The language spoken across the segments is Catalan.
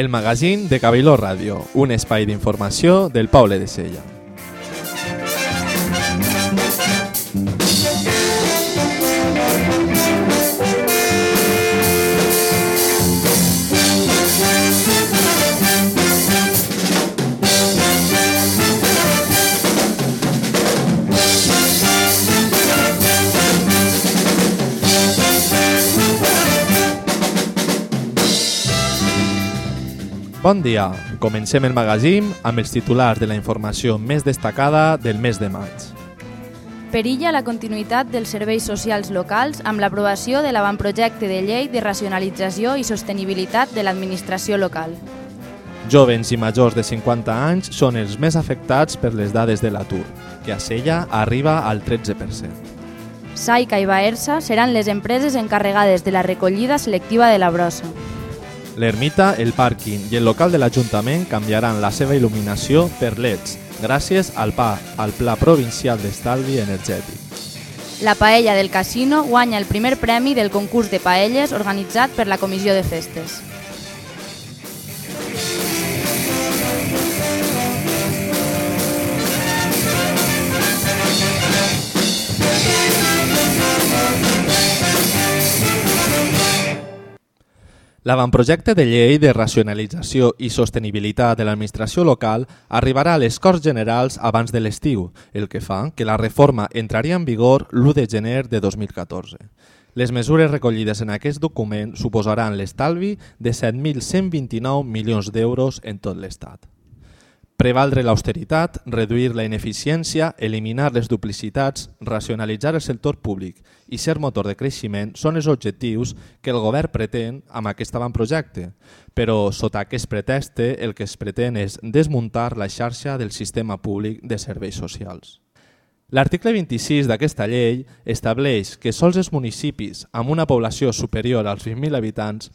El magazín de Cabiló Ràdio, un espai d'informació del poble de Sella. Bon dia. Comencem el magazín amb els titulars de la informació més destacada del mes de maig. Perilla la continuïtat dels serveis socials locals amb l'aprovació de l'avantprojecte de llei de racionalització i sostenibilitat de l'administració local. Jovens i majors de 50 anys són els més afectats per les dades de l'atur, que a Sella arriba al 13%. Saica i Baersa seran les empreses encarregades de la recollida selectiva de la brossa. L'ermita, el pàrquing i el local de l'Ajuntament canviaran la seva il·luminació per LEDs, gràcies al PA, al Pla Provincial d'Estalvi Energètic. La paella del casino guanya el primer premi del concurs de paelles organitzat per la Comissió de Festes. L'avantprojecte de llei de racionalització i sostenibilitat de l'administració local arribarà a les Corts Generals abans de l'estiu, el que fa que la reforma entraria en vigor l'1 de gener de 2014. Les mesures recollides en aquest document suposaran l'estalvi de 7.129 milions d'euros en tot l'Estat. Prevaldre l'austeritat, reduir la ineficiència, eliminar les duplicitats, racionalitzar el sector públic i ser motor de creixement són els objectius que el govern pretén amb aquest avantprojecte, però sota aquest pretexte el que es pretén és desmuntar la xarxa del sistema públic de serveis socials. L'article 26 d'aquesta llei estableix que sols els municipis amb una població superior als 20.000 habitants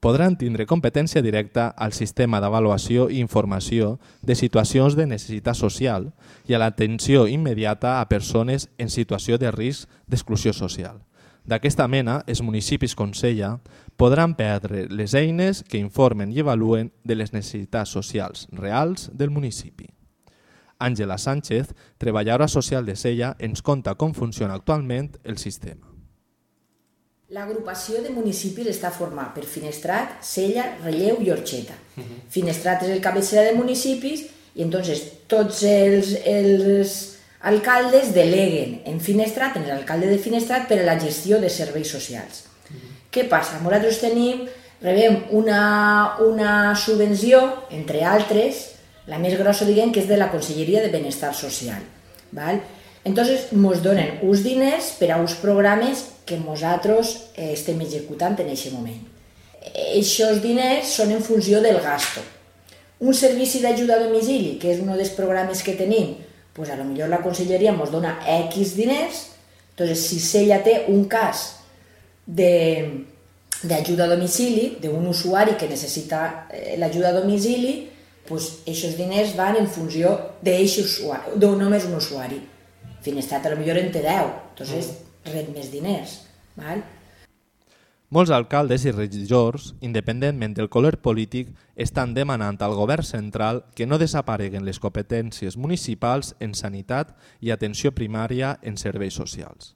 podran tindre competència directa al sistema d'avaluació i informació de situacions de necessitat social i a l'atenció immediata a persones en situació de risc d'exclusió social. D'aquesta mena, els municipis Consella podran perdre les eines que informen i evaluen de les necessitats socials reals del municipi. Àngela Sánchez, treballadora social de Sella, ens conta com funciona actualment el sistema. L'agrupació de municipis està formada per Finestrat, Sella, Relleu i Orxeta. Uh -huh. Finestrat és el cabecera de municipis i entonces tots els, els alcaldes deleguen en Finestrat, en l'alcalde de Finestrat, per a la gestió de serveis socials. Uh -huh. Què passa? Nosaltres tenim, rebem una, una subvenció, entre altres, la més grossa, diguem, que és de la Conselleria de Benestar Social. Val? Entonces, ens donen uns diners per a uns programes que nosaltres eh, estem executant en aquest moment. Aquests diners són en funció del gasto. Un servici d'ajuda a domicili, que és un dels programes que tenim, pues a lo millor la conselleria ens dona X diners, entonces si ella té un cas d'ajuda a domicili, d'un usuari que necessita eh, l'ajuda a domicili, pues aquests diners van en funció d'aquest usuari, només un usuari. Finestrat a lo millor en té 10, entonces mm rep més diners. Val? Molts alcaldes i regidors, independentment del color polític, estan demanant al govern central que no desapareguen les competències municipals en sanitat i atenció primària en serveis socials.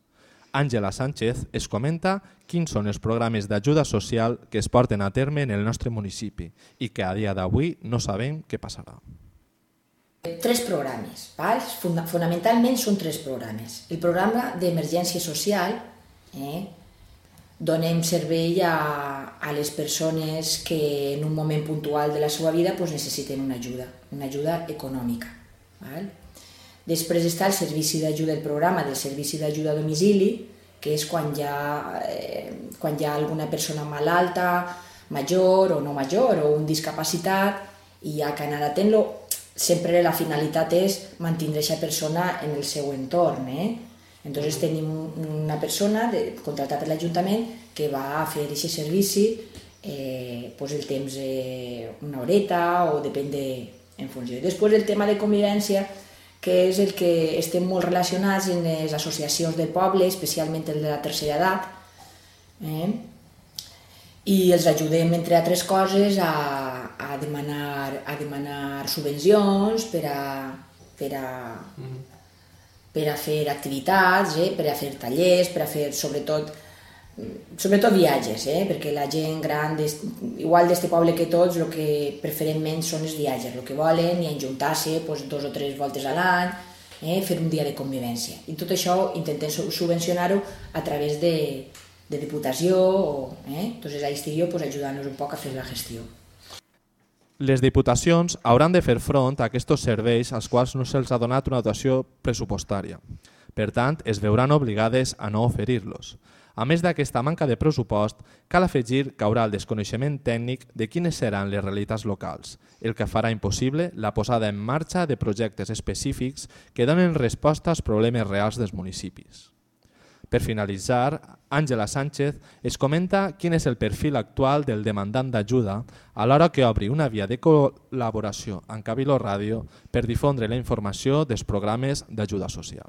Àngela Sánchez es comenta quins són els programes d'ajuda social que es porten a terme en el nostre municipi i que a dia d'avui no sabem què passarà. Tres programes, val? fonamentalment són tres programes. El programa d'emergència social, eh? donem servei a, a les persones que en un moment puntual de la seva vida pues, necessiten una ajuda, una ajuda econòmica. Val? Després està el servici d'ajuda, el programa del servici d'ajuda a domicili, que és quan hi, ha, eh, quan hi ha alguna persona malalta, major o no major, o un discapacitat, i hi ha que anar atent-lo sempre la finalitat és mantenir aquesta persona en el seu entorn. Eh? Entonces tenim una persona de, contratada per l'Ajuntament que va a fer aquest servici eh, pues el temps eh, una horeta o depèn de, en funció. I després el tema de convivència, que és el que estem molt relacionats en les associacions del poble, especialment el de la tercera edat, eh? i els ajudem, entre altres coses, a, a, demanar, a demanar subvencions per a, per a, per a fer activitats, eh? per a fer tallers, per a fer sobretot sobretot viatges, eh? perquè la gent gran, des, igual d'este poble que tots, el que preferem menys són els viatges, el que volen i enjuntar-se pues, dos o tres voltes a l'any, eh? fer un dia de convivència. I tot això intentem subvencionar-ho a través de, de diputació, o, eh? entonces ahí estic jo pues, ajudant-nos un poc a fer la gestió. Les diputacions hauran de fer front a aquests serveis als quals no se'ls ha donat una dotació pressupostària. Per tant, es veuran obligades a no oferir-los. A més d'aquesta manca de pressupost, cal afegir que haurà el desconeixement tècnic de quines seran les realitats locals, el que farà impossible la posada en marxa de projectes específics que donen resposta als problemes reals dels municipis. Per finalitzar, Àngela Sánchez es comenta quin és el perfil actual del demandant d'ajuda a l'hora que obri una via de col·laboració amb Cabilo Ràdio per difondre la informació dels programes d'ajuda social.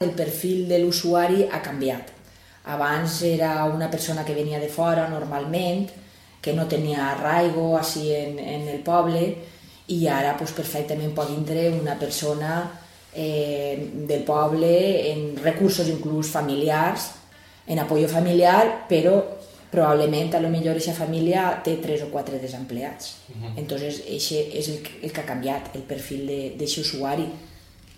El perfil de l'usuari ha canviat. Abans era una persona que venia de fora normalment, que no tenia arraigo així en, en el poble i ara pues, perfectament pot vindre una persona eh, del poble en recursos inclús familiars, en apoyo familiar, però probablement a lo millor aquesta família té tres o quatre desempleats. Uh -huh. Entonces, això és el, el que ha canviat, el perfil d'aquest usuari,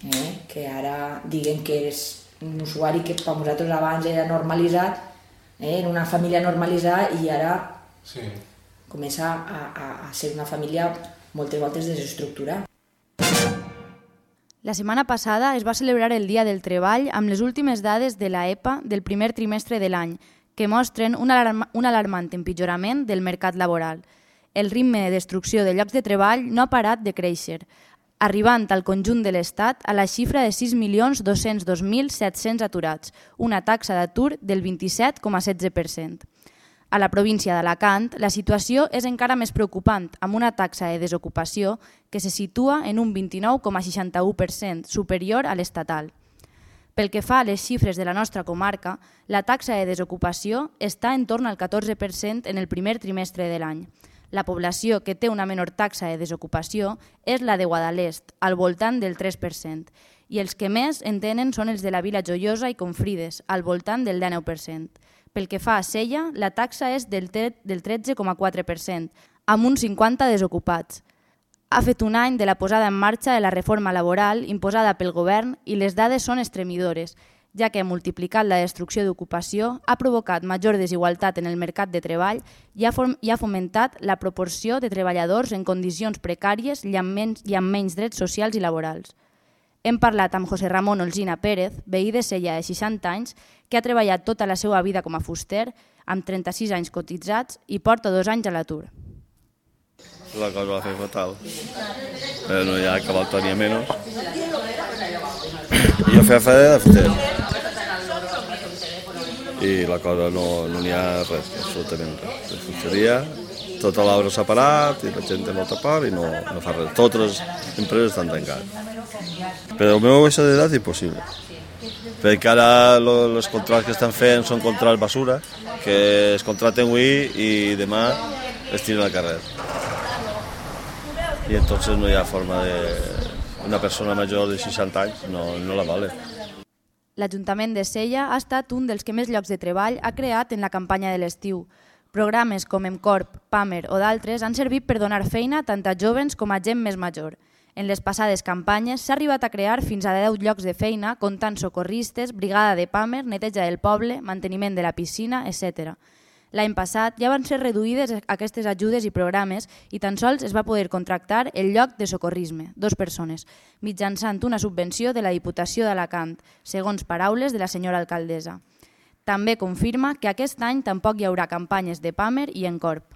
eh? que ara diguen que és un usuari que per nosaltres abans era normalitzat, eh, era una família normalitzada i ara sí. comença a, a, a ser una família moltes voltes desestructurada. La setmana passada es va celebrar el Dia del Treball amb les últimes dades de la EPA del primer trimestre de l'any, que mostren un, alarma, un alarmant empitjorament del mercat laboral. El ritme de destrucció de llocs de treball no ha parat de créixer, arribant al conjunt de l'Estat a la xifra de 6.202.700 aturats, una taxa d'atur del 27,16%. A la província d'Alacant, la situació és encara més preocupant, amb una taxa de desocupació que se situa en un 29,61%, superior a l'estatal. Pel que fa a les xifres de la nostra comarca, la taxa de desocupació està en torn al 14% en el primer trimestre de l'any, la població que té una menor taxa de desocupació és la de Guadalest, al voltant del 3%, i els que més en tenen són els de la Vila Joiosa i Confrides, al voltant del 19%. Pel que fa a Sella, la taxa és del 13,4%, amb uns 50 desocupats. Ha fet un any de la posada en marxa de la reforma laboral imposada pel govern i les dades són estremidores, ja que ha multiplicat la destrucció d'ocupació, ha provocat major desigualtat en el mercat de treball i ha, i ha fomentat la proporció de treballadors en condicions precàries i amb, menys, i amb menys drets socials i laborals. Hem parlat amb José Ramon Olzina Pérez, veí de Sella de 60 anys, que ha treballat tota la seva vida com a fuster, amb 36 anys cotitzats i porta dos anys a l'atur. La cosa va fer fatal. Però no hi ha que tenia menys. I jo feia feina de fuster i la cosa no n'hi no ha res, absolutament res. La fusteria, tota l'obra s'ha parat i la gent té molta por i no, no fa res. Totes les empreses estan tancades. Però el meu baixa d'edat impossible. Perquè ara els contrats que estan fent són contrats basura, que es contraten avui i demà es tiren al carrer. I entonces no hi ha forma de... Una persona major de 60 anys no, no la vale. L'Ajuntament de Sella ha estat un dels que més llocs de treball ha creat en la campanya de l'estiu. Programes com Emcorp, Pamer o d'altres han servit per donar feina tant a jovens com a gent més major. En les passades campanyes s'ha arribat a crear fins a 10 llocs de feina, comptant socorristes, brigada de Pamer, neteja del poble, manteniment de la piscina, etc. L'any passat ja van ser reduïdes aquestes ajudes i programes i tan sols es va poder contractar el lloc de socorrisme, dos persones, mitjançant una subvenció de la Diputació d'Alacant, segons paraules de la senyora alcaldessa. També confirma que aquest any tampoc hi haurà campanyes de Pamer i Encorp.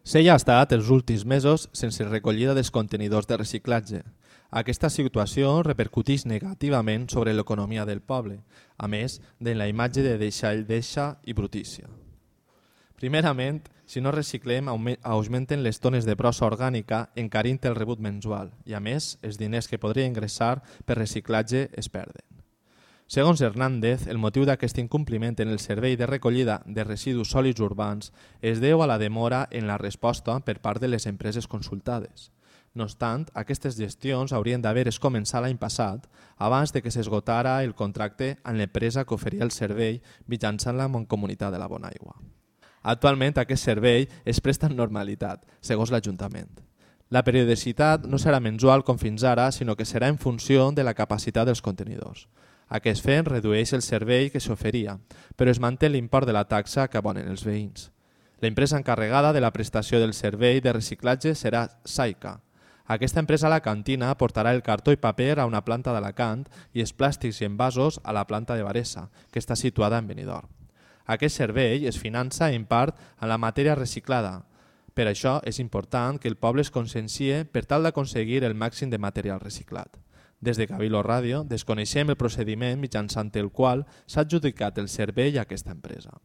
Sella ha estat els últims mesos sense recollida dels contenidors de reciclatge. Aquesta situació repercuteix negativament sobre l'economia del poble, a més de la imatge de deixall deixa i brutícia. Primerament, si no reciclem, augmenten les tones de brossa orgànica encarint el rebut mensual i, a més, els diners que podria ingressar per reciclatge es perden. Segons Hernández, el motiu d'aquest incompliment en el servei de recollida de residus sòlids urbans es deu a la demora en la resposta per part de les empreses consultades. No obstant, aquestes gestions haurien d'haver es començat l'any passat, abans de que s'esgotara el contracte amb l'empresa que oferia el servei mitjançant la Montcomunitat de la Bonaigua. Actualment aquest servei es presta en normalitat, segons l'Ajuntament. La periodicitat no serà mensual com fins ara, sinó que serà en funció de la capacitat dels contenidors. Aquest fet redueix el servei que s'oferia, però es manté l'import de la taxa que abonen els veïns. La empresa encarregada de la prestació del servei de reciclatge serà Saika. Aquesta empresa a la cantina portarà el cartó i paper a una planta d'Alacant i els plàstics i envasos a la planta de Varesa, que està situada en Benidorm. Aquest servei es finança en part amb la matèria reciclada. Per això és important que el poble es consciencie per tal d'aconseguir el màxim de material reciclat. Des de Cabilo Ràdio desconeixem el procediment mitjançant el qual s'ha adjudicat el servei a aquesta empresa.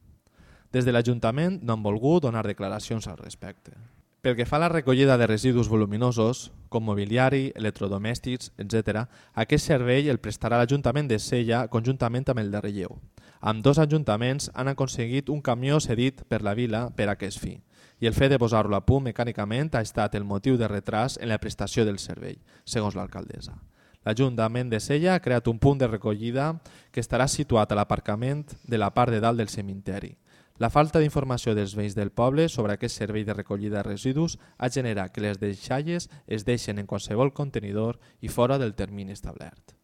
Des de l'Ajuntament no han volgut donar declaracions al respecte. Pel que fa a la recollida de residus voluminosos, com mobiliari, electrodomèstics, etc., aquest servei el prestarà l'Ajuntament de Sella conjuntament amb el de Relleu. Amb dos ajuntaments han aconseguit un camió cedit per la vila per a aquest fi i el fet de posar-lo a punt mecànicament ha estat el motiu de retras en la prestació del servei, segons l'alcaldessa. L'Ajuntament de Sella ha creat un punt de recollida que estarà situat a l'aparcament de la part de dalt del cementeri. La falta d'informació dels veïns del poble sobre aquest servei de recollida de residus ha generat que les deixalles es deixen en qualsevol contenidor i fora del termini establert.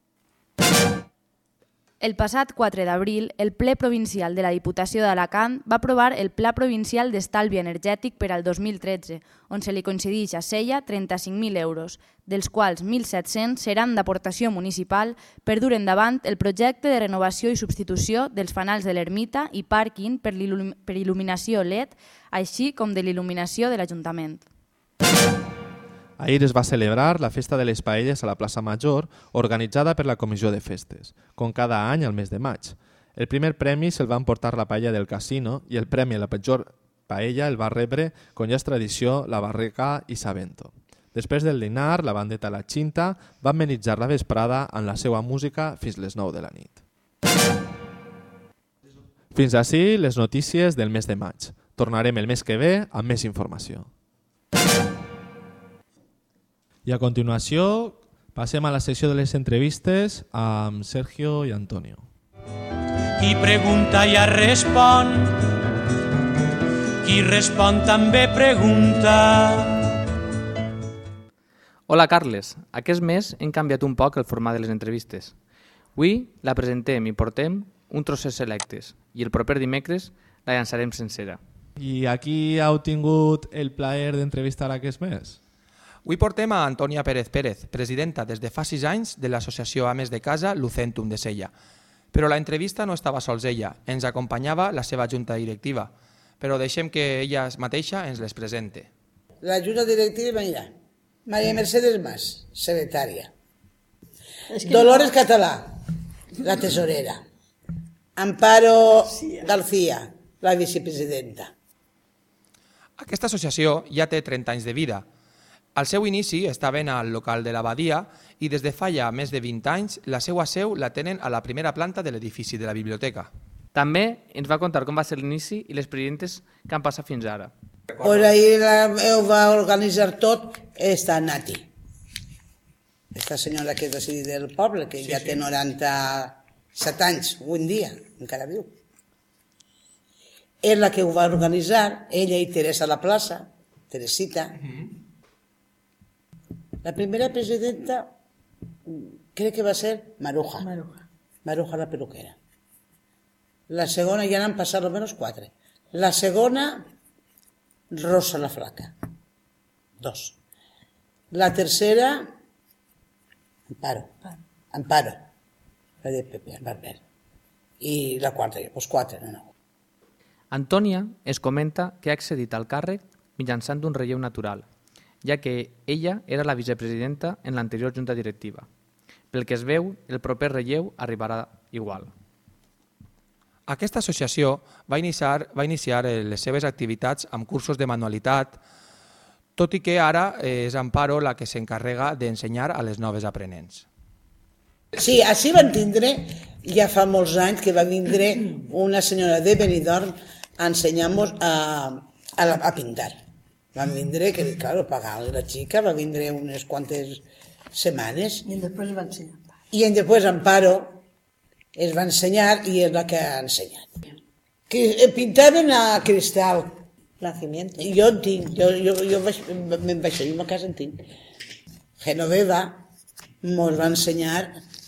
El passat 4 d'abril, el ple provincial de la Diputació d'Alacant va aprovar el Pla Provincial d'Estalvi Energètic per al 2013, on se li concedeix a Sella 35.000 euros, dels quals 1.700 seran d'aportació municipal per dur endavant el projecte de renovació i substitució dels fanals de l'ermita i pàrquing per, per il·luminació LED, així com de l'il·luminació de l'Ajuntament. Ahir es va celebrar la Festa de les Paelles a la plaça Major, organitzada per la Comissió de Festes, com cada any al mes de maig. El primer premi se'l van portar la paella del casino i el premi a la pitjor paella el va rebre, com ja és tradició, la Barreca i Savento. Després del dinar, la bandeta La Xinta va amenitzar la vesprada amb la seva música fins les 9 de la nit. Fins així les notícies del mes de maig. Tornarem el mes que ve amb més informació. I a continuació passem a la sessió de les entrevistes amb Sergio i Antonio. Qui pregunta ja respon, qui respon també pregunta. Hola Carles, aquest mes hem canviat un poc el format de les entrevistes. Avui la presentem i portem un trosset selectes i el proper dimecres la llançarem sencera. I aquí heu tingut el plaer d'entrevistar aquest mes? Avui portem a Antònia Pérez Pérez, presidenta des de fa sis anys de l'associació Ames de Casa Lucentum de Sella. Però la entrevista no estava sols ella, ens acompanyava la seva junta directiva, però deixem que ella mateixa ens les presente. La junta directiva, mira, Maria Mercedes Mas, secretària. Es que Dolores no... Català, la tesorera. Amparo García, la vicepresidenta. Aquesta associació ja té 30 anys de vida, al seu inici estaven al local de l'abadia i des de fa ja més de 20 anys la seva seu la tenen a la primera planta de l'edifici de la biblioteca. També ens va contar com va ser l'inici i les experiències que han passat fins ara. Pues ahí la, va organitzar tot esta Nati. Esta senyora que és d'ací del poble, que sí, ja sí. té 97 anys, un dia, encara viu. És la que ho va organitzar, ella i Teresa La Plaça, Teresita, uh -huh la primera presidenta crec que va ser Maruja. Maruja. Maruja la peluquera. La segona ja n'han passat almenys quatre. La segona, Rosa la flaca. Dos. La tercera, Amparo. Amparo. La de Pepe, Barber. I la quarta, doncs quatre, no, no. Antònia es comenta que ha accedit al càrrec mitjançant un relleu natural, ja que ella era la vicepresidenta en l'anterior junta directiva. Pel que es veu, el proper relleu arribarà igual. Aquesta associació va iniciar, va iniciar eh, les seves activitats amb cursos de manualitat, tot i que ara eh, és Amparo la que s'encarrega d'ensenyar a les noves aprenents. Sí, així van tindre, ja fa molts anys que va vindre una senyora de Benidorm a ensenyar-nos a, a, a pintar. Van vindre, que claro, pagava la xica, va vindre unes quantes setmanes. I després va ensenyar. I en després Amparo es va ensenyar i és la que ha ensenyat. Que eh, pintaven a cristal. Nacimiento. I jo en tinc, jo, jo, jo vaig, me'n vaig a casa en tinc. Genoveva mos va ensenyar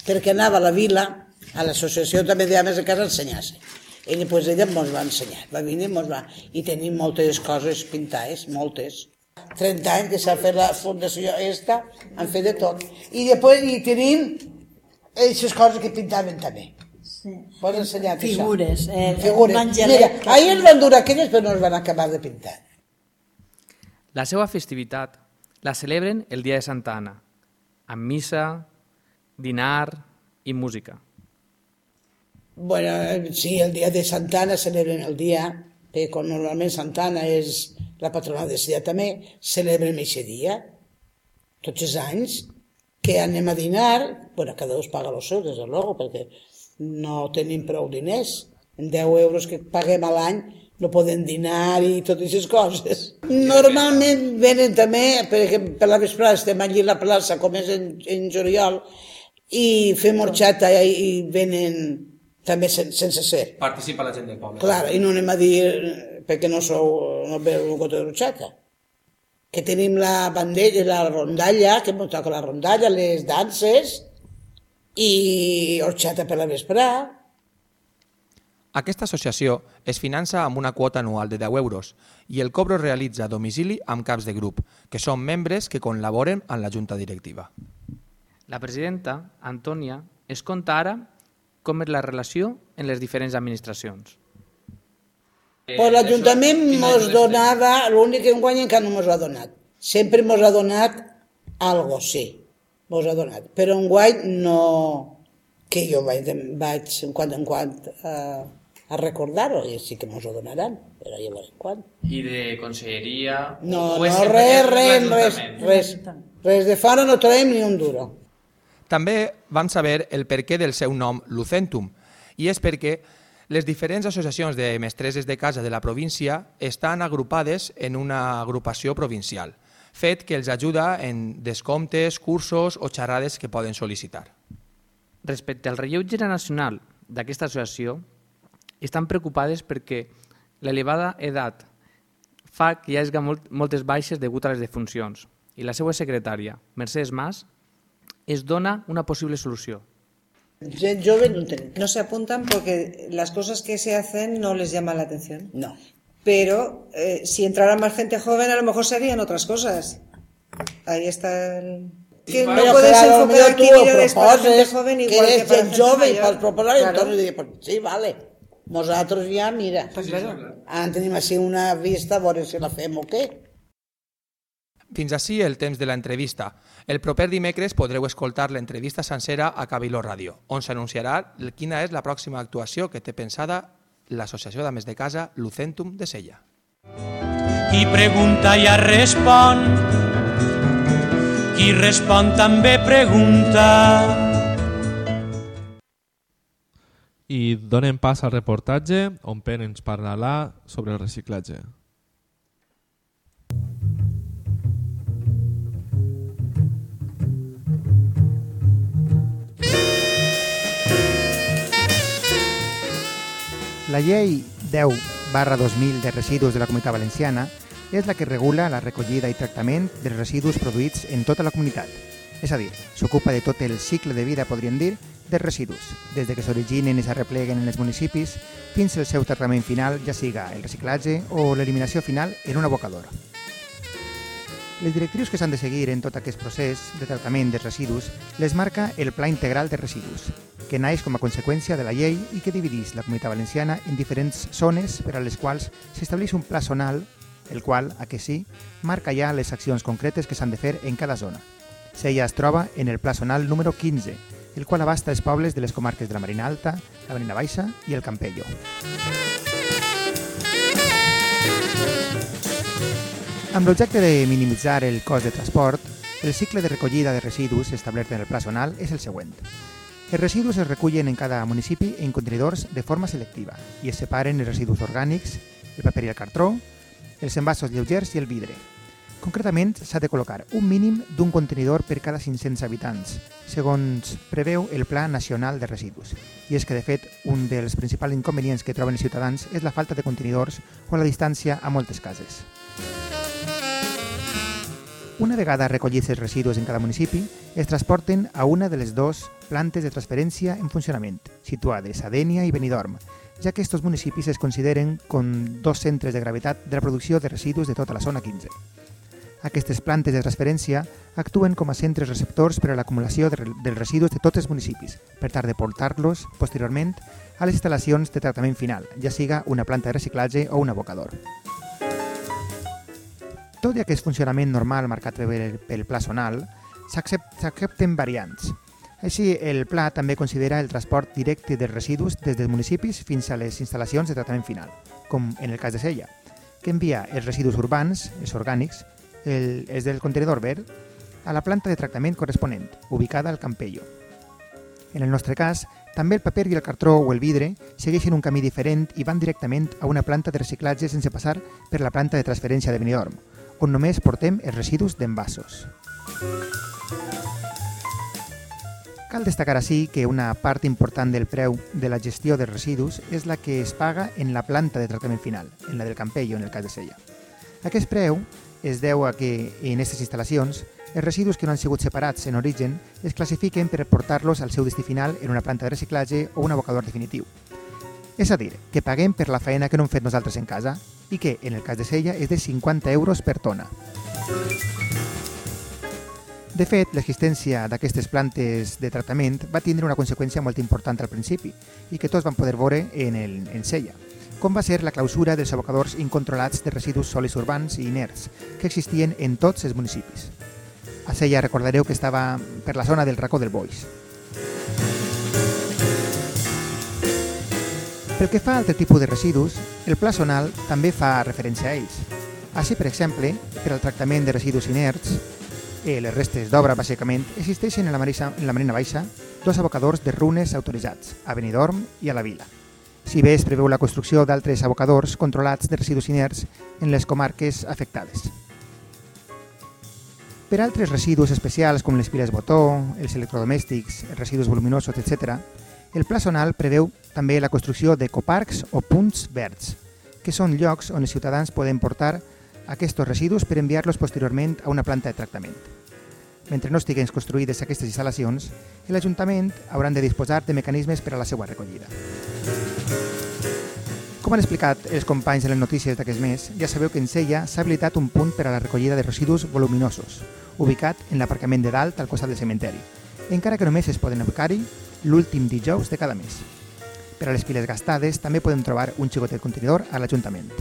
perquè anava a la vila, a l'associació també d'ames de casa a ensenyar-se. I després ella mos va ensenyar, va venir mos va... I tenim moltes coses pintades, moltes. 30 anys que s'ha fet la fundació esta, han fet de tot. I després hi tenim aquestes coses que pintaven també. Sí. Pots ensenyar Figures, eh, Figures. Mira, que- ahir ens van dur aquelles però no es van acabar de pintar. La seva festivitat la celebren el dia de Santa Anna, amb missa, dinar i música. Bueno, eh, sí, el dia de Santa Anna celebren el dia, que com normalment Santa Anna és la patrona de Sella també, celebren aquest dia, tots els anys, que anem a dinar, bueno, cada dos paga el seu, des de luego, perquè no tenim prou diners. En 10 euros que paguem a l'any no poden dinar i totes aquestes coses. Normalment venen també, perquè per la vesprada estem allí a la plaça, com és en, en juliol, i fem horxata i, i venen també sen, sense ser. Participa la gent del poble. Clar, i no anem a dir perquè no sou, no veu un gota d'orxata. Que tenim la bandera, la rondalla, que ens toca la rondalla, les danses, i horxata per la vesprada. Aquesta associació es finança amb una quota anual de 10 euros i el cobro es realitza a domicili amb caps de grup, que són membres que col·laboren amb la junta directiva. La presidenta, Antònia, es conta ara com és la relació en les diferents administracions. Pues l'Ajuntament mos donava, l'únic que enguany encara no mos ha donat. Sempre mos ha donat algo, sí, mos ha donat. Però enguany no, que jo vaig, vaig en quant en quant a, a recordar-ho, i sí que mos ho donaran, però ja veurem quan. I de conselleria... No, no, res, res, res, res, res de fora no traiem ni un duro. També vam saber el perquè del seu nom Lucentum, i és perquè les diferents associacions de mestreses de casa de la província estan agrupades en una agrupació provincial, fet que els ajuda en descomptes, cursos o xerrades que poden sol·licitar. Respecte al relleu generacional d'aquesta associació, estan preocupades perquè l'elevada edat fa que hi hagi molt, moltes baixes degut a les defuncions i la seva secretària, Mercedes Mas, es dona una possible solució. Gent jove no en tenim. No se apuntan porque las cosas que se hacen no les llaman la atención. No. Pero eh, si entrara más gente joven, a lo mejor serían otras cosas. Ahí está el... Que no Però puedes clar, enfocar actividades para gente proposes joven que igual que, eres para gent gente jove i mayor. pots proposar, Claro. entonces diria, pues, sí, vale. Nosaltres ja, mira, Pues claro. tenim així una vista a veure si la fem o què. Fins així el temps de l'entrevista. El proper dimecres podreu escoltar l'entrevista sencera a Cabiló Ràdio, on s'anunciarà quina és la pròxima actuació que té pensada l'Associació d'Ames de Casa Lucentum de Sella. Qui pregunta ja respon, qui respon també pregunta. I donem pas al reportatge on Pen ens parlarà sobre el reciclatge. La llei 10 barra 2000 de residus de la Comunitat Valenciana és la que regula la recollida i tractament dels residus produïts en tota la comunitat. És a dir, s'ocupa de tot el cicle de vida, podríem dir, dels residus, des de que s'originen i s'arrepleguen en els municipis fins al seu tractament final, ja siga el reciclatge o l'eliminació final en un abocador. Les directrius que s'han de seguir en tot aquest procés de tractament dels residus les marca el Pla Integral de Residus, que naix com a conseqüència de la llei i que divideix la comunitat valenciana en diferents zones per a les quals s'estableix un pla zonal, el qual, a que sí, marca ja les accions concretes que s'han de fer en cada zona. Sella es troba en el pla zonal número 15, el qual abasta els pobles de les comarques de la Marina Alta, la Marina Baixa i el Campello. Amb l'objecte de minimitzar el cost de transport, el cicle de recollida de residus establert en el pla zonal és el següent. Els residus es recullen en cada municipi en contenidors de forma selectiva i es separen els residus orgànics, el paper i el cartró, els envasos lleugers i el vidre. Concretament, s'ha de col·locar un mínim d'un contenidor per cada 500 habitants, segons preveu el Pla Nacional de Residus. I és que, de fet, un dels principals inconvenients que troben els ciutadans és la falta de contenidors o la distància a moltes cases. Una vegada recollits els residus en cada municipi, es transporten a una de les dues plantes de transferència en funcionament, situades a Dènia i Benidorm, ja que aquests municipis es consideren com dos centres de gravetat de la producció de residus de tota la zona 15. Aquestes plantes de transferència actuen com a centres receptors per a l'acumulació de, dels residus de tots els municipis, per tal de portar-los, posteriorment, a les instal·lacions de tractament final, ja siga una planta de reciclatge o un abocador. Tot i aquest funcionament normal marcat pel, pla zonal, s'accepten variants. Així, el pla també considera el transport directe dels residus des dels municipis fins a les instal·lacions de tractament final, com en el cas de Sella, que envia els residus urbans, els orgànics, el, és del contenedor verd, a la planta de tractament corresponent, ubicada al Campello. En el nostre cas, també el paper i el cartró o el vidre segueixen un camí diferent i van directament a una planta de reciclatge sense passar per la planta de transferència de Benidorm, on només portem els residus d'envasos. Cal destacar així que una part important del preu de la gestió dels residus és la que es paga en la planta de tractament final, en la del Campello, en el cas de Sella. Aquest preu es deu a que en aquestes instal·lacions els residus que no han sigut separats en origen es classifiquen per portar-los al seu destí final en una planta de reciclatge o un abocador definitiu. És a dir, que paguem per la feina que no hem fet nosaltres en casa i que, en el cas de Sella, és de 50 euros per tona. De fet, l'existència d'aquestes plantes de tractament va tindre una conseqüència molt important al principi i que tots van poder veure en, el, en Sella, com va ser la clausura dels abocadors incontrolats de residus sòlids urbans i inerts que existien en tots els municipis. A Sella recordareu que estava per la zona del racó del Boix. Pel que fa a altre tipus de residus, el pla zonal també fa referència a ells. Així, per exemple, per al tractament de residus inerts, eh, les restes d'obra, bàsicament, existeixen en la, Marisa, en la Marina Baixa dos abocadors de runes autoritzats, a Benidorm i a la Vila. Si bé es preveu la construcció d'altres abocadors controlats de residus inerts en les comarques afectades. Per altres residus especials com les piles botó, els electrodomèstics, els residus voluminosos, etc., el pla zonal preveu també la construcció d'ecoparcs o punts verds, que són llocs on els ciutadans poden portar aquests residus per enviar-los posteriorment a una planta de tractament. Mentre no estiguin construïdes aquestes instal·lacions, l'Ajuntament hauran de disposar de mecanismes per a la seva recollida. Com han explicat els companys en les notícies d'aquest mes, ja sabeu que en Sella s'ha habilitat un punt per a la recollida de residus voluminosos, ubicat en l'aparcament de dalt al costat del cementeri, encara que només es poden ubicar-hi l'últim dijous de cada mes. Per a les piles gastades també podem trobar un xicotet contenidor a l'Ajuntament.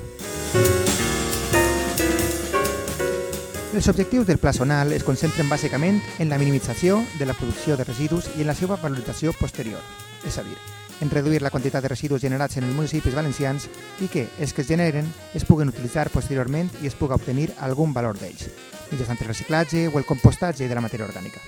Els objectius del pla zonal es concentren bàsicament en la minimització de la producció de residus i en la seva valorització posterior, és a dir, en reduir la quantitat de residus generats en els municipis valencians i que els que es generen es puguen utilitzar posteriorment i es puga obtenir algun valor d'ells, mitjançant el reciclatge o el compostatge de la matèria orgànica.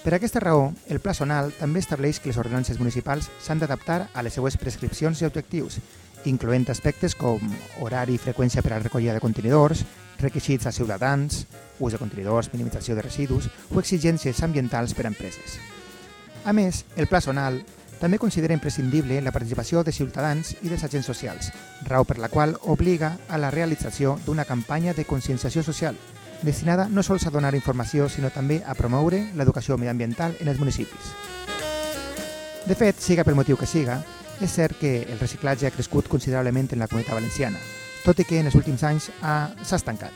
Per aquesta raó, el Pla Zonal també estableix que les ordenances municipals s'han d'adaptar a les seues prescripcions i objectius, incloent aspectes com horari i freqüència per a la recollida de contenidors, requisits a ciutadans, ús de contenidors, minimització de residus o exigències ambientals per a empreses. A més, el Pla Zonal també considera imprescindible la participació de ciutadans i dels agents socials, raó per la qual obliga a la realització d'una campanya de conscienciació social, destinada no sols a donar informació, sinó també a promoure l'educació mediambiental en els municipis. De fet, siga pel motiu que siga, és cert que el reciclatge ha crescut considerablement en la comunitat valenciana, tot i que en els últims anys s'ha estancat.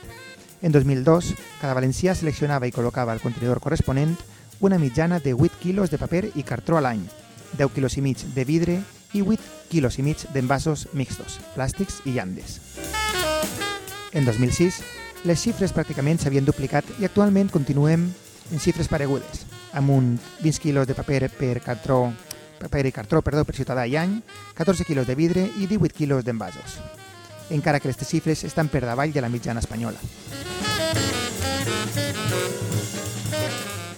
En 2002, cada valencià seleccionava i col·locava al contenidor corresponent una mitjana de 8 quilos de paper i cartró a l'any, 10 quilos i mig de vidre i 8 quilos i mig d'envasos mixtos, plàstics i llandes. En 2006, les xifres pràcticament s'havien duplicat i actualment continuem en xifres paregudes, amb un 20 quilos de paper per cartró, paper i cartró perdó, per ciutadà i any, 14 quilos de vidre i 18 quilos d'envasos. Encara que aquestes xifres estan per davall de la mitjana espanyola.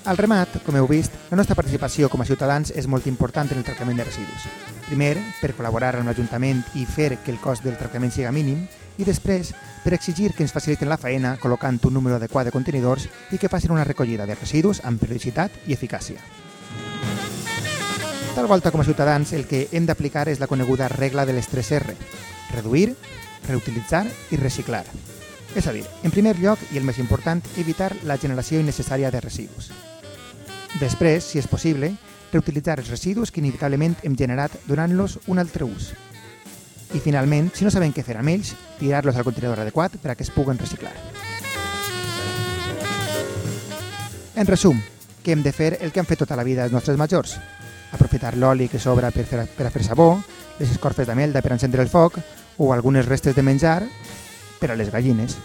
Al remat, com heu vist, la nostra participació com a ciutadans és molt important en el tractament de residus. Primer, per col·laborar amb l'Ajuntament i fer que el cost del tractament siga mínim, i després, per exigir que ens faciliten la feina col·locant un número adequat de contenidors i que facin una recollida de residus amb periodicitat i eficàcia. Tal volta com a ciutadans, el que hem d'aplicar és la coneguda regla de les 3R. Reduir, reutilitzar i reciclar. És a dir, en primer lloc, i el més important, evitar la generació innecessària de residus. Després, si és possible, reutilitzar els residus que inevitablement hem generat donant-los un altre ús. I finalment, si no sabem què fer amb ells, tirar-los al contenidor adequat per a que es puguen reciclar. En resum, què hem de fer el que han fet tota la vida els nostres majors? Aprofitar l'oli que sobra per, fer, per a fer sabó, les escorfes d'amelda per encendre el foc o algunes restes de menjar per a les gallines.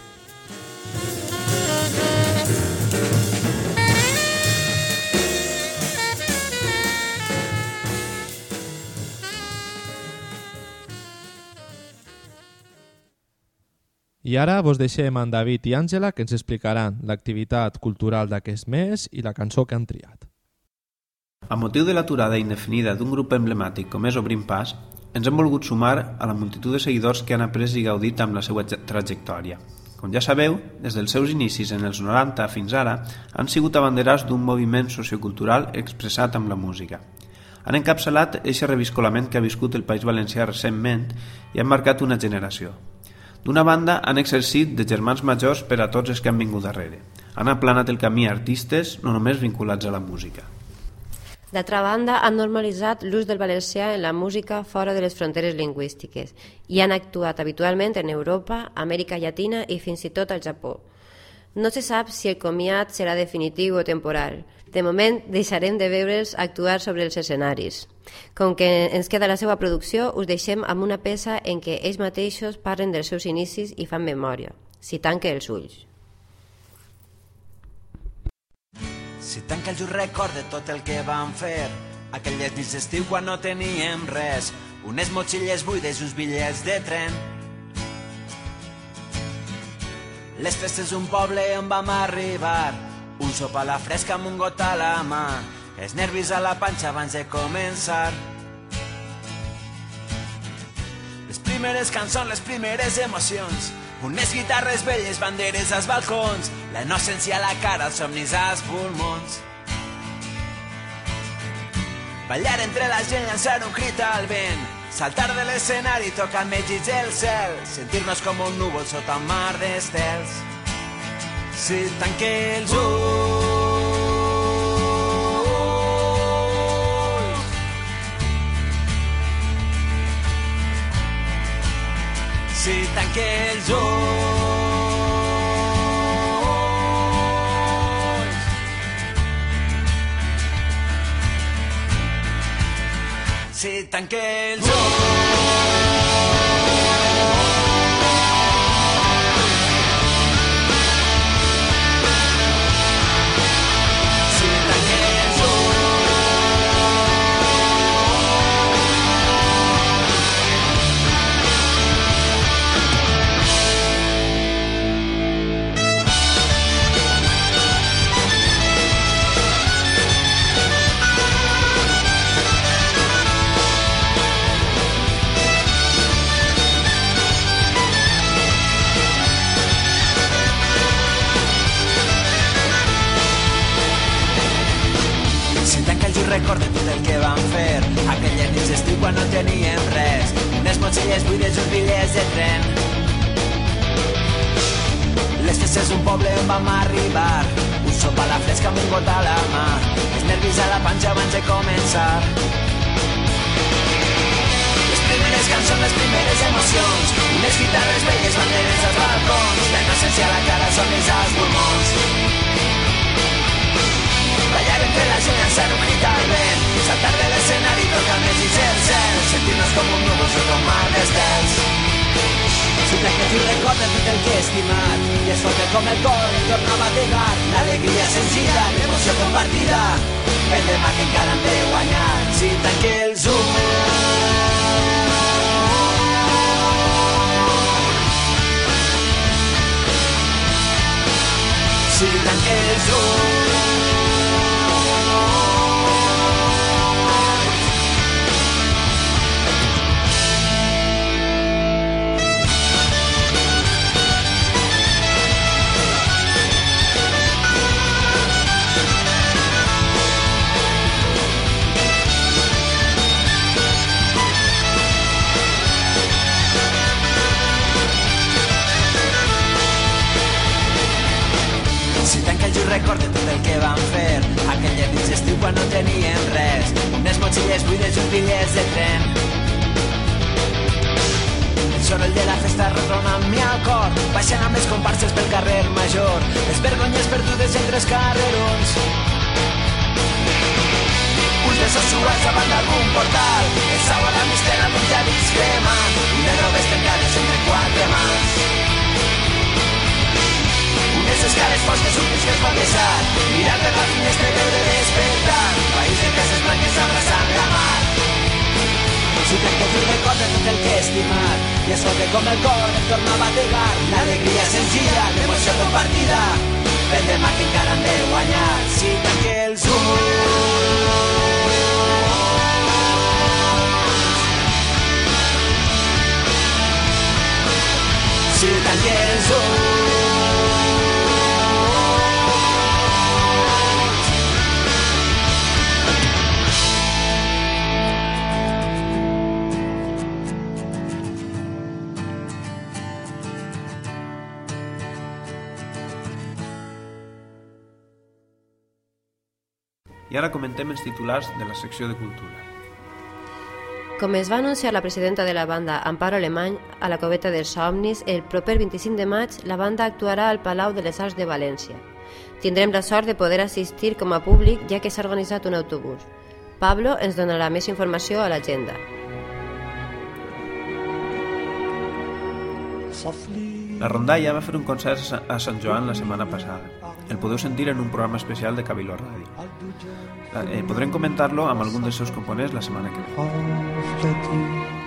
I ara vos deixem en David i Àngela que ens explicaran l'activitat cultural d'aquest mes i la cançó que han triat. A motiu de l'aturada indefinida d'un grup emblemàtic com és Obrim Pas, ens hem volgut sumar a la multitud de seguidors que han après i gaudit amb la seva trajectòria. Com ja sabeu, des dels seus inicis en els 90 fins ara, han sigut abanderats d'un moviment sociocultural expressat amb la música. Han encapçalat aquest reviscolament que ha viscut el País Valencià recentment i han marcat una generació. D'una banda, han exercit de germans majors per a tots els que han vingut darrere. Han aplanat el camí a artistes no només vinculats a la música. D'altra banda, han normalitzat l'ús del valencià en la música fora de les fronteres lingüístiques i han actuat habitualment en Europa, Amèrica Llatina i fins i tot al Japó. No se sap si el comiat serà definitiu o temporal. De moment, deixarem de veure'ls actuar sobre els escenaris. Com que ens queda la seva producció, us deixem amb una peça en què ells mateixos parlen dels seus inicis i fan memòria. Si tanque els ulls. Si tanca els ulls recorde tot el que vam fer. Aquelles nits d'estiu quan no teníem res. Unes motxilles buides i uns bitllets de tren. Les festes d'un poble on vam arribar. Un sopa a la fresca amb un got a la mà els nervis a la panxa abans de començar les primeres cançons, les primeres emocions unes guitarres velles, banderes als balcons, la innocència a la cara, els somnis als pulmons. Ballar entre la gent, llançar un crit al vent, saltar de l'escenari, tocar megits el cel, sentir-nos com un núvol sota un mar d'estels. Si tanque els ulls, si tanque els ulls. Si tanque fresca amb un got a la mà. Els nervis a la panxa abans de començar. Les primeres cançons, les primeres emocions. Unes guitarres velles, banderes als balcons. La innocència a la cara, somnis als pulmons Ballar entre la gent, llançar un crit al vent Saltar de l'escenari, tocar més i ser cel Sentir-nos com un núvol sota un mar d'estels Si Ciutat que tu recorda tot el que he estimat. I es com el cor i torna a bategar l'alegria senzilla, l'emoció compartida. El demà que encara hem de guanyar. Si tanque els ulls. Si tanque els ulls ara comentem els titulars de la secció de cultura. Com es va anunciar la presidenta de la banda, Amparo Alemany, a la coveta dels somnis, el proper 25 de maig la banda actuarà al Palau de les Arts de València. Tindrem la sort de poder assistir com a públic ja que s'ha organitzat un autobús. Pablo ens donarà més informació a l'agenda. La Rondalla va fer un concert a Sa- a Sant Joan la setmana passada. El podeu sentir en un programa especial de Cabiló Ràdio. Eh, podrem comentar-lo amb algun dels seus components la setmana que ve.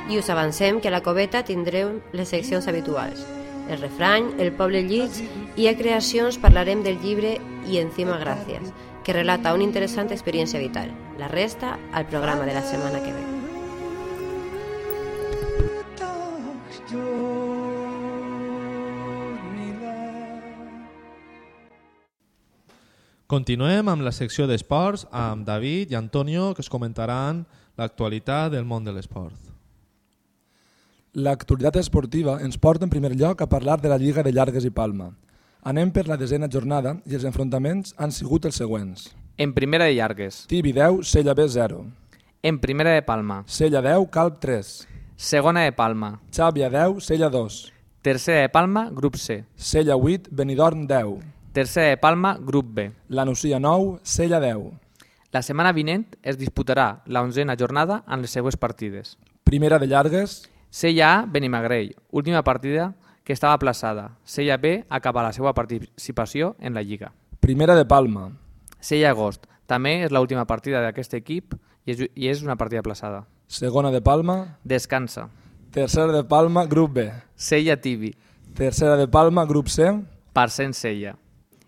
I us avancem que a la coveta tindrem les seccions habituals. El refrany, el poble llits i a creacions parlarem del llibre I encima gràcies, que relata una interessant experiència vital. La resta al programa de la setmana que ve. Continuem amb la secció d'esports amb David i Antonio que es comentaran l'actualitat del món de l'esport. L'actualitat esportiva ens porta en primer lloc a parlar de la Lliga de Llargues i Palma. Anem per la desena jornada i els enfrontaments han sigut els següents. En primera de llargues. Tibi 10, Sella B 0. En primera de Palma. Sella 10, Calp 3. Segona de Palma. Xàbia 10, Sella 2. Tercera de Palma, grup C. Sella 8, Benidorm 10. Tercera de Palma, grup B. La Nucia 9, Sella 10. La setmana vinent es disputarà la onzena jornada amb les següents partides. Primera de llargues. Sella A, Benimagrell, última partida que estava aplaçada. Sella B acaba la seva participació en la Lliga. Primera de Palma. Sella Agost, també és l'última partida d'aquest equip i és, i és una partida aplaçada. Segona de Palma. Descansa. Tercera de Palma, grup B. Sella Tibi. Tercera de Palma, grup C. Parcent Sella.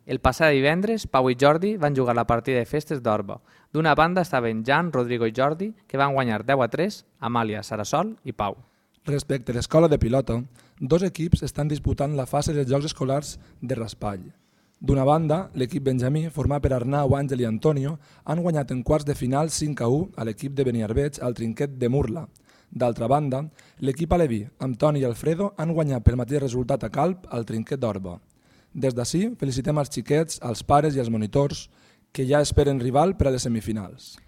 El passat divendres, Pau i Jordi van jugar la partida de festes d'Orba. D'una banda estaven Jan, Rodrigo i Jordi, que van guanyar 10 a 3, Amàlia, Sarasol i Pau. Respecte a l'escola de pilota, dos equips estan disputant la fase dels Jocs Escolars de Raspall. D'una banda, l'equip benjamí, format per Arnau, Àngel i Antonio, han guanyat en quarts de final 5 a 1 a l'equip de Beniarbeig al trinquet de Murla. D'altra banda, l'equip aleví, amb Toni i Alfredo, han guanyat pel mateix resultat a Calp al trinquet d'Orba. Des d'ací, felicitem als xiquets, als pares i als monitors, que ja esperen rival per a les semifinals.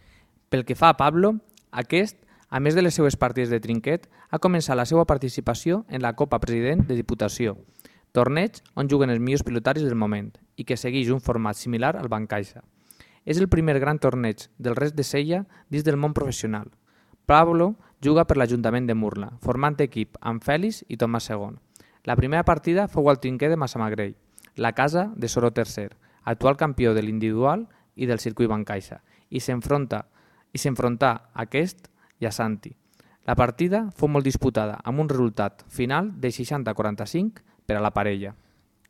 Pel que fa a Pablo, aquest, a més de les seues partides de trinquet, ha començat la seva participació en la Copa President de Diputació, torneig on juguen els millors pilotaris del moment i que segueix un format similar al Bancaixa. És el primer gran torneig del rest de Sella dins del món professional. Pablo juga per l'Ajuntament de Murla, formant equip amb Fèlix i Tomàs II. La primera partida fou al Trinquer de Massamagrell, la casa de Soro III, actual campió de l'individual i del circuit Bancaixa, i s'enfronta i s'enfrontà aquest i a Santi. La partida fou molt disputada, amb un resultat final de 60-45 per a la parella.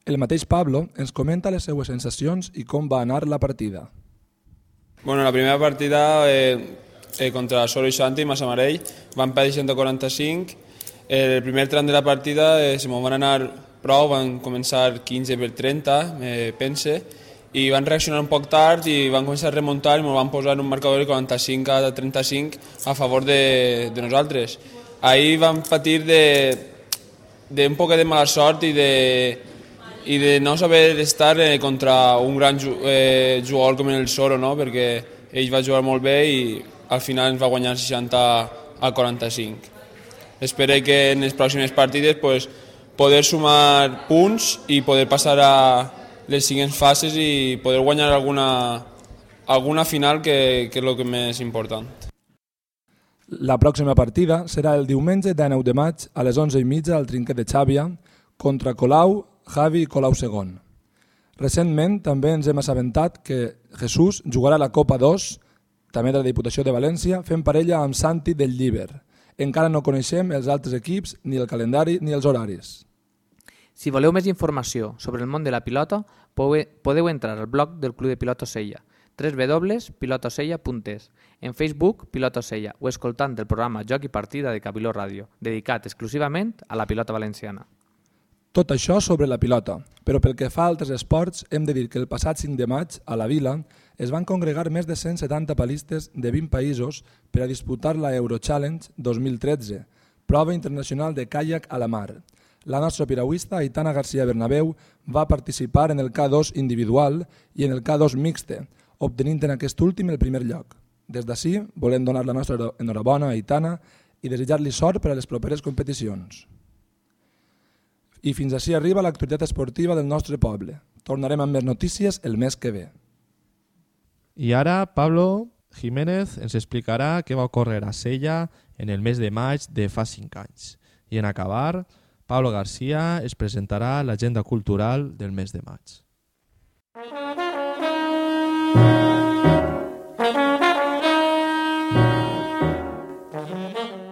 El mateix Pablo ens comenta les seues sensacions i com va anar la partida. Bueno, la primera partida eh, eh, contra Soro i Santi i Massamarell van perdre 145. El primer tram de la partida eh, se m'ho van anar prou, van començar 15 per 30, eh, pense, i van reaccionar un poc tard i van començar a remuntar i ens van posar un marcador de 45 a 35 a favor de, de nosaltres. Ahir vam patir de, de un poc de mala sort i de, i de no saber estar eh, contra un gran eh, jugador com el Soro, no? perquè ell va jugar molt bé i al final ens va guanyar 60 a 45. Espero que en les pròximes partides pues, poder sumar punts i poder passar a, les següents fases i poder guanyar alguna, alguna final que, que és el que més important. La pròxima partida serà el diumenge 19 de maig a les 11 i mitja al Trinquet de Xàbia contra Colau, Javi i Colau II. Recentment també ens hem assabentat que Jesús jugarà la Copa 2, també de la Diputació de València, fent parella amb Santi del Lliber. Encara no coneixem els altres equips, ni el calendari ni els horaris. Si voleu més informació sobre el món de la pilota, podeu entrar al blog del Club de Pilota Sella, www.pilotosella.es, en Facebook Pilota Sella o escoltant el programa Joc i Partida de Cabiló Ràdio, dedicat exclusivament a la pilota valenciana. Tot això sobre la pilota, però pel que fa a altres esports, hem de dir que el passat 5 de maig, a la Vila, es van congregar més de 170 palistes de 20 països per a disputar la Eurochallenge 2013, prova internacional de caiac a la mar, la nostra piragüista Aitana García Bernabéu va participar en el K2 individual i en el K2 mixte, obtenint en aquest últim el primer lloc. Des d'ací volem donar la nostra enhorabona a Aitana i desitjar-li sort per a les properes competicions. I fins així arriba l'actualitat esportiva del nostre poble. Tornarem amb més notícies el mes que ve. I ara Pablo Jiménez ens explicarà què va ocórrer a Sella en el mes de maig de fa 5 anys. I en acabar, Pablo García es presentarà l'agenda cultural del mes de maig.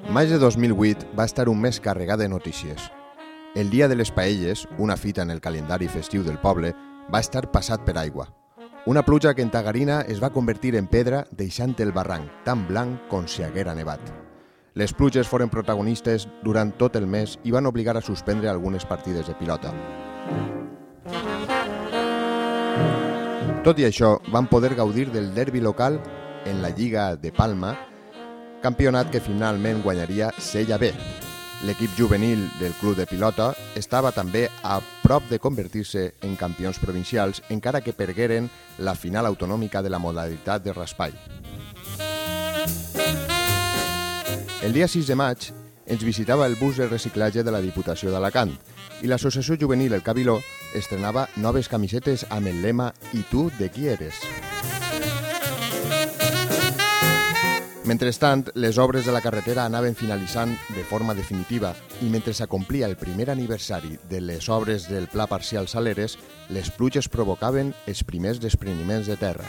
Maig de 2008 va estar un mes carregat de notícies. El dia de les paelles, una fita en el calendari festiu del poble, va estar passat per aigua. Una pluja que en Tagarina es va convertir en pedra deixant el barranc tan blanc com si haguera nevat. Les pluges foren protagonistes durant tot el mes i van obligar a suspendre algunes partides de pilota. Tot i això, van poder gaudir del derbi local en la Lliga de Palma, campionat que finalment guanyaria Sella B. L'equip juvenil del club de pilota estava també a prop de convertir-se en campions provincials, encara que pergueren la final autonòmica de la modalitat de raspall. El dia 6 de maig ens visitava el bus de reciclatge de la Diputació d'Alacant i l'associació juvenil El Cabiló estrenava noves camisetes amb el lema I tu de qui eres? Mentrestant, les obres de la carretera anaven finalitzant de forma definitiva i mentre s'acomplia el primer aniversari de les obres del Pla Parcial Saleres, les pluges provocaven els primers despreniments de terra.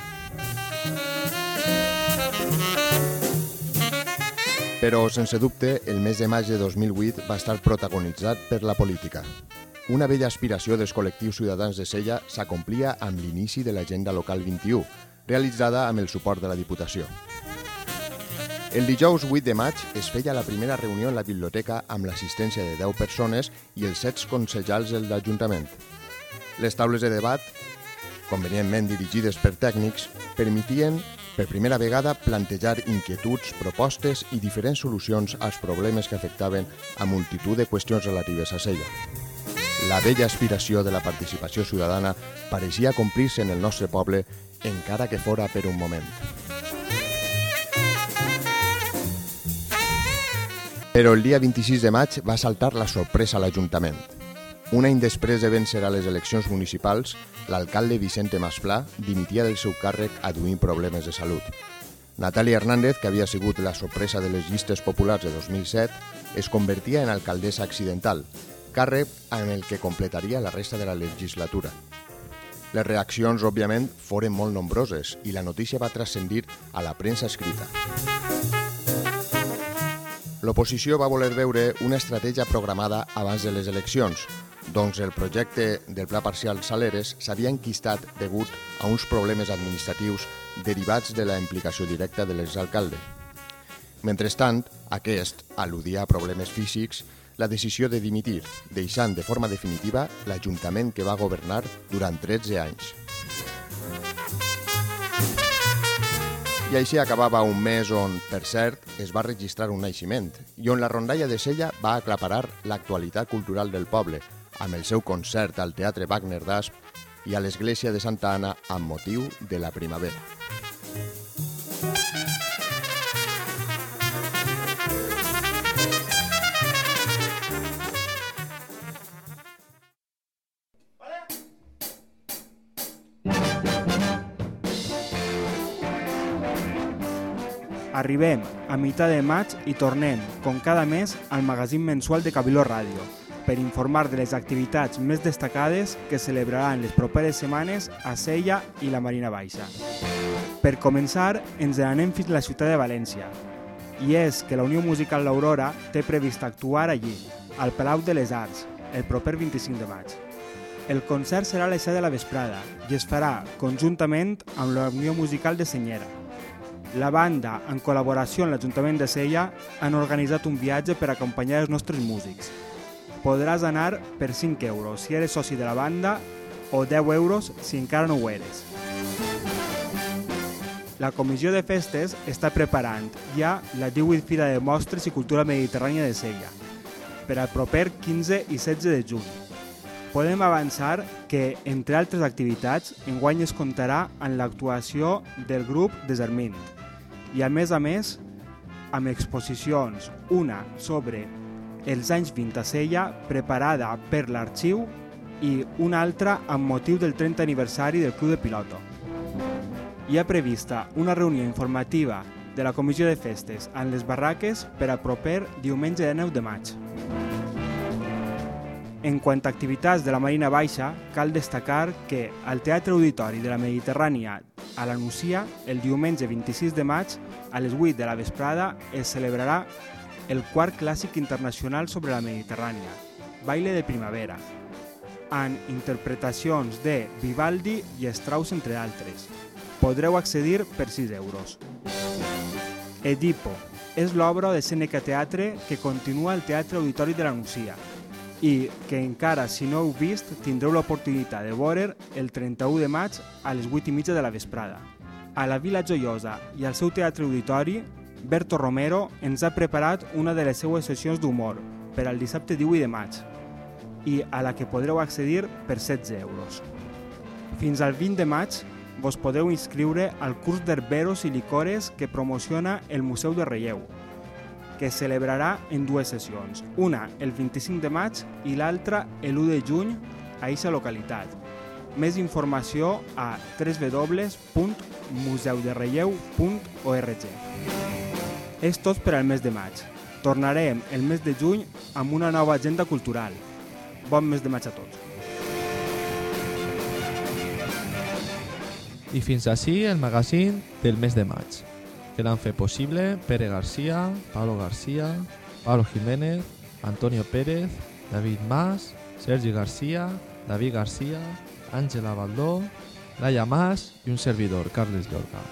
Però, sense dubte, el mes de maig de 2008 va estar protagonitzat per la política. Una vella aspiració dels col·lectius ciutadans de Sella s'acomplia amb l'inici de l'Agenda Local 21, realitzada amb el suport de la Diputació. El dijous 8 de maig es feia la primera reunió en la biblioteca amb l'assistència de 10 persones i els 7 consellals de l'Ajuntament. Les taules de debat, convenientment dirigides per tècnics, permetien per primera vegada plantejar inquietuds, propostes i diferents solucions als problemes que afectaven a multitud de qüestions relatives a Sella. La vella aspiració de la participació ciutadana pareixia complir-se en el nostre poble, encara que fora per un moment. Però el dia 26 de maig va saltar la sorpresa a l'Ajuntament. Un any després de vèncer a les eleccions municipals, l'alcalde Vicente Masplà dimitia del seu càrrec aduint problemes de salut. Natàlia Hernández, que havia sigut la sorpresa de les llistes populars de 2007, es convertia en alcaldessa accidental, càrrec amb el que completaria la resta de la legislatura. Les reaccions, òbviament, foren molt nombroses i la notícia va transcendir a la premsa escrita. L'oposició va voler veure una estratègia programada abans de les eleccions, doncs el projecte del Pla Parcial Saleres s'havia enquistat degut a uns problemes administratius derivats de la implicació directa de l'exalcalde. Mentrestant, aquest al·ludia a problemes físics la decisió de dimitir, deixant de forma definitiva l'Ajuntament que va governar durant 13 anys. I així acabava un mes on, per cert, es va registrar un naixement i on la rondalla de Sella va aclaparar l'actualitat cultural del poble, amb el seu concert al Teatre Wagner d'Asp i a l'Església de Santa Anna amb motiu de la primavera. Arribem a mitjà de maig i tornem, com cada mes, al magazín mensual de Cabiló Ràdio, per informar de les activitats més destacades que celebraran les properes setmanes a Sella i la Marina Baixa. Per començar, ens anem fins a la ciutat de València. I és que la Unió Musical L'Aurora té previst actuar allí, al Palau de les Arts, el proper 25 de maig. El concert serà a les 7 de la vesprada i es farà conjuntament amb la Unió Musical de Senyera. La banda, en col·laboració amb l'Ajuntament de Sella, han organitzat un viatge per acompanyar els nostres músics. Podràs anar per 5 euros si eres soci de la banda o 10 euros si encara no ho eres. La Comissió de Festes està preparant ja la 18 Fira de Mostres i Cultura Mediterrània de Sella per al proper 15 i 16 de juny. Podem avançar que, entre altres activitats, enguany es comptarà amb l'actuació del grup Desarmint i, a més a més, amb exposicions, una sobre els anys 20 a Sella, preparada per l'arxiu, i una altra amb motiu del 30 aniversari del Club de Piloto. Hi ha prevista una reunió informativa de la Comissió de Festes en les barraques per a proper diumenge de 9 de maig. En quant a activitats de la Marina Baixa, cal destacar que al Teatre Auditori de la Mediterrània a la Nucia, el diumenge 26 de maig, a les 8 de la vesprada, es celebrarà el quart clàssic internacional sobre la Mediterrània, Baile de Primavera, amb interpretacions de Vivaldi i Strauss, entre altres. Podreu accedir per 6 euros. Edipo és l'obra de Seneca Teatre que continua al Teatre Auditori de la Nucia i que encara si no heu vist tindreu l'oportunitat de veure el 31 de maig a les 8 i mitja de la vesprada. A la Vila Joiosa i al seu teatre auditori, Berto Romero ens ha preparat una de les seues sessions d'humor per al dissabte 18 de maig i a la que podreu accedir per 16 euros. Fins al 20 de maig vos podeu inscriure al curs d'herberos i licores que promociona el Museu de Relleu, que celebrarà en dues sessions, una el 25 de maig i l'altra l'1 de juny a aquesta localitat. Més informació a www.museuderelleu.org. És tot per al mes de maig. Tornarem el mes de juny amb una nova agenda cultural. Bon mes de maig a tots. I fins així el magazín del mes de maig que l'han fet possible Pere Garcia, Pablo Garcia, Pablo Jiménez, Antonio Pérez, David Mas, Sergi Garcia, David Garcia, Àngela Baldó, Laia Mas i un servidor, Carles Llorca.